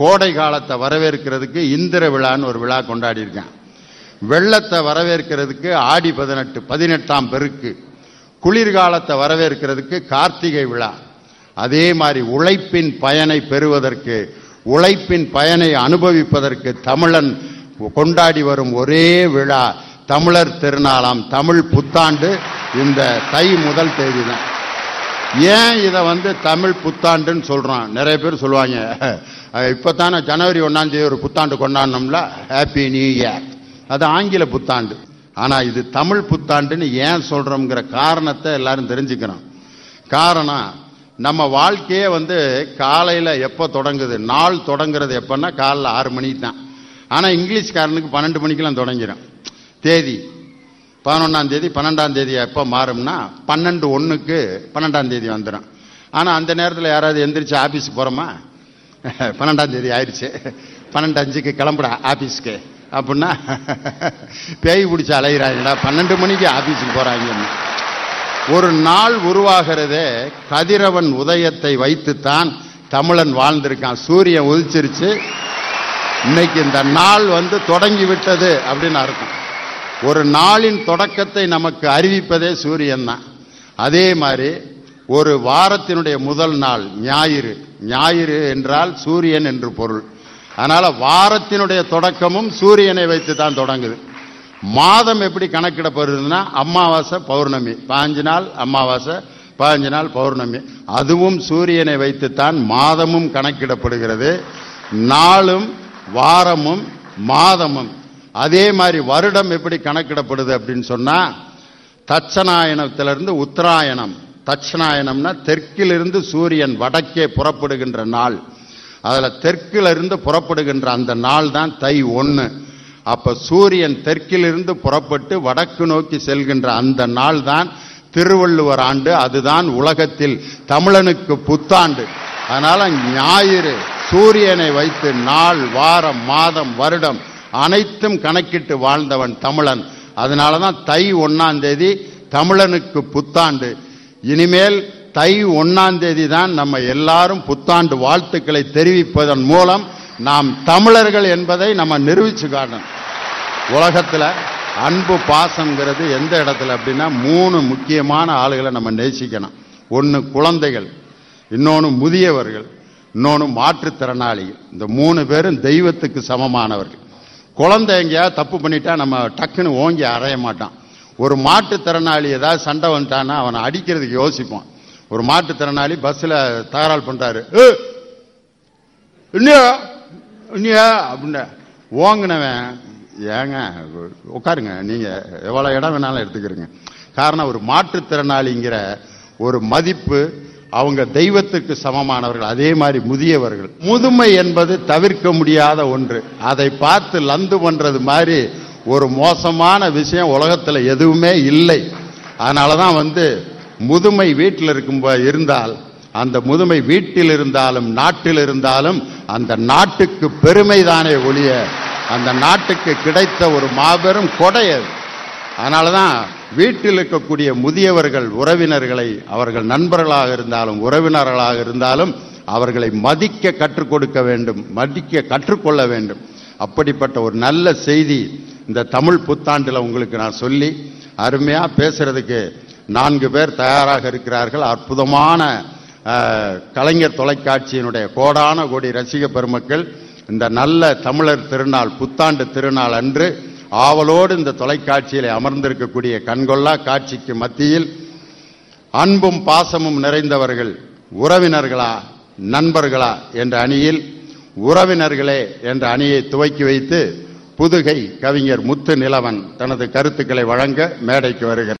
கோடை காலத்தை வரவேற்கிறதுக்கு இந்திர விழான்னு ஒரு விழா கொண்டாடி இருக்கேன் வெள்ளத்தை வரவேற்கிறதுக்கு ஆடி பதினெட்டு பதினெட்டாம் பெருக்கு. குளிர்காலத்தை வரவேற்கிறதுக்கு கார்த்திகை விழா. அதே மாதிரி உழைப்பின் பயனை பெறுவதற்கு உழைப்பின் பயனை அனுபவிப்பதற்கு தமிழன் கொண்டாடி வரும் ஒரே விழா. தமிழர் திருநாளாம் தமிழ் புத்தாண்டு இந்த தை முதல் தேதி தான் ஏன் இதை வந்து தமிழ் புத்தாண்டுன்னு சொல்றோம் நிறைய பேர் சொல்லுவாங்க. இப்போ தானே ஜனவரி ஒன்னாம் தேதி ஒரு புத்தாண்டு கொண்டாடினோம்ல ஹாப்பி நியூ இயர் அது ஆங்கில புத்தாண்டு. ஆனா இது தமிழ் புத்தாண்டுன்னு ஏன் சொல்றோம்ங்கிற காரணத்தை எல்லாரும் தெரிஞ்சுக்கணும். காரணம் நம்ம வாழ்க்கையே வந்து காலையில எப்ப தொடங்குது? நாள் தொடங்குறது எப்பன்னா காலைல ஆறு மணிக்கு தான். ஆனா இங்கிலீஷ்காரனுக்கு பன்னெண்டு மணிக்கெல்லாம் தொடங்கிடும் தேதி பதினொன்றாம் தேதி பன்னெண்டாம் தேதி எப்போ மாறும்னா பன்னெண்டு ஒன்றுக்கு பன்னெண்டாம் தேதி வந்துடும். ஆனால் அந்த நேரத்தில் யாராவது எந்திரிச்சு ஆஃபீஸுக்கு போகிறோமா பன்னெண்டாம் தேதி ஆயிடுச்சு. பன்னெண்டு அஞ்சுக்கு கிளம்புடா ஆஃபீஸ்க்கு அப்படின்னா பேய் பிடிச்சி அலைகிறாங்கடா பன்னெண்டு மணிக்கு ஆஃபீஸுக்கு போகிறாங்க ஒரு நாள் உருவாகிறதே கதிரவன் உதயத்தை வைத்துத்தான் தமிழன் வாழ்ந்திருக்கான். சூரியன் உதிச்சிருச்சு. இன்னைக்கு இந்த நாள் வந்து தொடங்கி விட்டது அப்படின்னு அர்த்தம். ஒரு நாளின் தொடக்கத்தை நமக்கு அறிவிப்பதே சூரியன் தான் அதே மாதிரி ஒரு வாரத்தினுடைய முதல் நாள் ஞாயிறு. ஞாயிறு என்றால் சூரியன் என்று பொருள். அதனால வாரத்தினுடைய தொடக்கமும் சூரியனை வைத்து தான் தொடங்குது. மாதம் எப்படி கணக்கிடப்படுதுன்னா அமாவாசை பௌர்ணமி. பாஞ்சு நாள் அமாவாசை பதினஞ்சு நாள் பௌர்ணமி. அதுவும் சூரியனை வைத்துத்தான் மாதமும் கணக்கிடப்படுகிறது. நாளும் வாரமும் மாதமும். அதே மாதிரி வருடம் எப்படி கணக்கிடப்படுது அப்படின்னு சொன்னா தட்சநாயனத்திலிருந்து உத்தராயணம். தட்சநாயனம்னா தெற்கிலிருந்து சூரியன் வடக்கே புறப்படுகின்ற நாள். அதில் தெற்கிலிருந்து புறப்படுகின்ற அந்த நாள் தான் தை ஒன்று அப்போ சூரியன் தெற்கிலிருந்து புறப்பட்டு வடக்கு நோக்கி செல்கின்ற அந்த நாள் தான் திருவள்ளுவர் ஆண்டு. அதுதான் உலகத்தில் தமிழனுக்கு புத்தாண்டு. அதனால ஞாயிறு சூரியனை வைத்து நாள் வாரம் மாதம் வருடம் அனைத்தும் கணக்கிட்டு வாழ்ந்தவன் தமிழன். அதனால தான் தை ஒன்னாம் தேதி தமிழனுக்கு புத்தாண்டு. இனிமேல் தை ஒன்னாம் தேதி தான் நம்ம எல்லாரும் புத்தாண்டு வாழ்த்துக்களை தெரிவிப்பதன் மூலம் நாம் தமிழர்கள் என்பதை நம்ம நிரூபிச்சு காட்டணும். உலகத்தில் அன்பு பாசங்கிறது எந்த இடத்துல அப்படின்னா மூணு முக்கியமான ஆளுகளை நம்ம நேசிக்கணும். ஒன்று குழந்தைகள் இன்னொன்று முதியவர்கள் இன்னொன்று மாற்றுத்திறனாளிகள். இந்த மூணு பேரும் தெய்வத்துக்கு சமமானவர்கள். குழந்தை எங்கேயாவது தப்பு பண்ணிட்டா நம்ம டக்குன்னு ஓங்கி அறைய மாட்டான். ஒரு மாற்றுத்திறனாளி ஏதாவது சண்டை வந்துட்டான்னா அவனை அடிக்கிறதுக்கு யோசிப்பான். ஒரு மாற்றுத்திறனாளி பஸ்ஸில் தகராறு பண்றாரு. "ஏ, இன்னியா இன்னியா அப்படின்னு. ஓங்கினவன் ஏங்க உட்காருங்க. நீங்க எவ்வளவு இடம் வேணாலும் எடுத்துக்கிறீங்க. காரணம் ஒரு மாற்றுத்திறனாளிங்கிற ஒரு மதிப்பு அவங்க தெய்வத்துக்கு சமமானவர்கள் அதே மாதிரி முதியவர்கள். முதுமை என்பது தவிர்க்க முடியாத ஒன்று. அதை பார்த்து லந்து பண்றது மாதிரி ஒரு மோசமான விஷயம் உலகத்தில் எதுவுமே இல்லை. அதனாலதான் வந்து முதுமை வீட்டில் இருக்கும் இருந்தால் அந்த முதுமை வீட்டில் இருந்தாலும் நாட்டில் இருந்தாலும் அந்த நாட்டுக்கு பெருமைதானே ஒழிய அந்த நாட்டுக்கு கிடைத்த ஒரு மாபெரும் கொடை அது. அதனாலதான் வீட்டில் இருக்கக்கூடிய முதியவர்கள் உறவினர்களை அவர்கள் நண்பர்களாக இருந்தாலும் உறவினர்களாக இருந்தாலும் அவர்களை மதிக்க கற்றுக் கொடுக்க வேண்டும் மதிக்க கற்றுக்கொள்ள வேண்டும். அப்படிப்பட்ட ஒரு நல்ல செய்தி இந்த தமிழ் புத்தாண்டில் உங்களுக்கு நான் சொல்லி அருமையா பேசுறதுக்கு நான்கு பேர் தயாராக இருக்கிறார்கள். அற்புதமான கலைஞர் தொலைக்காட்சியினுடைய கோடான கோடி ரசிக பெருமக்கள் இந்த நல்ல தமிழர் திருநாள் புத்தாண்டு திருநாள் அன்று ஆவலோடு இந்த தொலைக்காட்சியிலே அமர்ந்திருக்கக்கூடிய கண்கொள்ளா காட்சிக்கு மத்தியில் அன்பும் பாசமும் நிறைந்தவர்கள் உறவினர்களா நண்பர்களா என்ற அணியில் உறவினர்களே என்ற அணியை துவக்கி வைத்து புதுகை கவிஞர் முத்து நிலவன் தனது கருத்துக்களை வழங்க மேடைக்கு வருகிறார்.